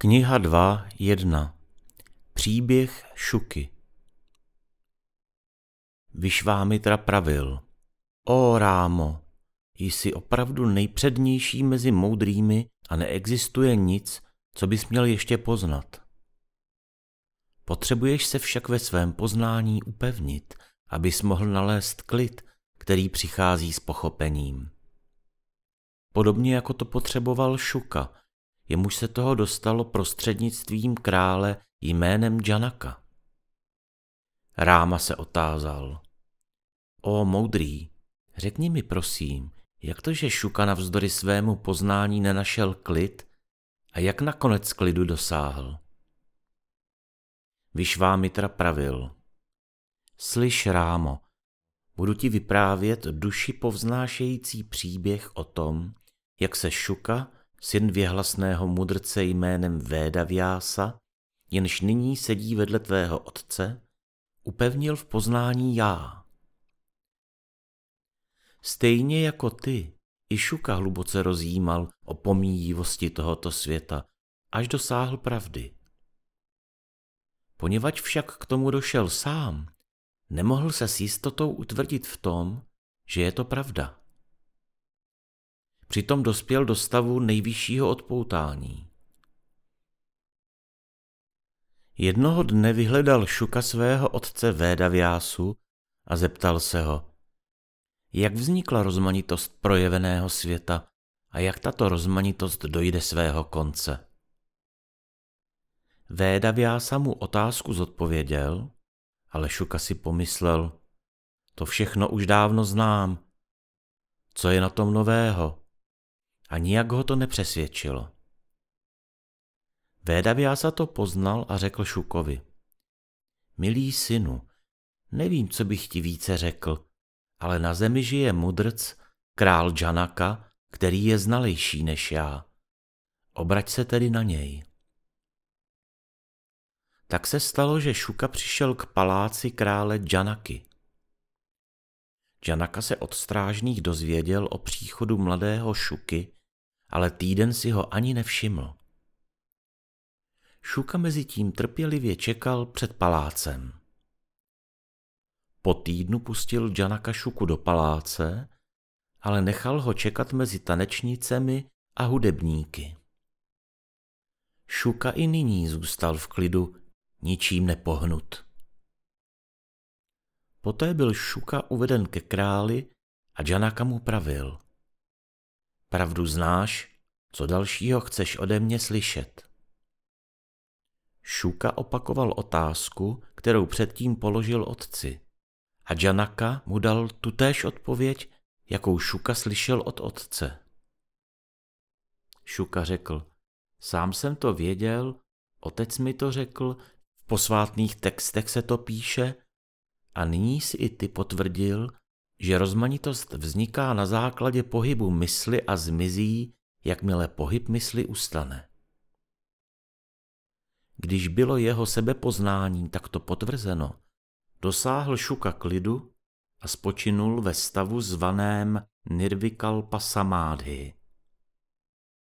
Kniha 2.1 Příběh Šuky Vyšvámitra pravil. O Rámo, jsi opravdu nejpřednější mezi moudrými a neexistuje nic, co bys měl ještě poznat. Potřebuješ se však ve svém poznání upevnit, abys mohl nalézt klid, který přichází s pochopením. Podobně jako to potřeboval Šuka, jemuž se toho dostalo prostřednictvím krále jménem Janaka. Ráma se otázal. O moudrý, řekni mi prosím, jak to, že Šuka navzdory svému poznání nenašel klid a jak nakonec klidu dosáhl? Vyšvámitra pravil. Slyš, Rámo, budu ti vyprávět duši povznášející příběh o tom, jak se Šuka syn věhlasného mudrce jménem Védavyása, jenž nyní sedí vedle tvého otce, upevnil v poznání já. Stejně jako ty, i Šuka hluboce rozjímal o pomíjivosti tohoto světa, až dosáhl pravdy. Poněvadž však k tomu došel sám, nemohl se s jistotou utvrdit v tom, že je to pravda. Přitom dospěl do stavu nejvyššího odpoutání. Jednoho dne vyhledal Šuka svého otce Védavyásu a zeptal se ho, jak vznikla rozmanitost projeveného světa a jak tato rozmanitost dojde svého konce. Védavyása mu otázku zodpověděl, ale Šuka si pomyslel, to všechno už dávno znám. Co je na tom nového? A nijak ho to nepřesvědčilo. Védavyása to poznal a řekl Šukovi. Milý synu, nevím, co bych ti více řekl, ale na zemi žije mudrc, král Janaka, který je znalejší než já. Obrať se tedy na něj. Tak se stalo, že Šuka přišel k paláci krále Janaky. Janaka se od strážných dozvěděl o příchodu mladého Šuky ale týden si ho ani nevšiml. Šuka mezi tím trpělivě čekal před palácem. Po týdnu pustil Janaka Šuku do paláce, ale nechal ho čekat mezi tanečnicemi a hudebníky. Šuka i nyní zůstal v klidu, ničím nepohnut. Poté byl Šuka uveden ke králi a Janaka mu pravil. Pravdu znáš, co dalšího chceš ode mě slyšet? Šuka opakoval otázku, kterou předtím položil otci. A Janaka mu dal tutéž odpověď, jakou Šuka slyšel od otce. Šuka řekl, sám jsem to věděl, otec mi to řekl, v posvátných textech se to píše a nyní si i ty potvrdil, že rozmanitost vzniká na základě pohybu mysli a zmizí, jakmile pohyb mysli ustane. Když bylo jeho sebepoznání takto potvrzeno, dosáhl Šuka klidu a spočinul ve stavu zvaném Nirvikalpa Samádhy.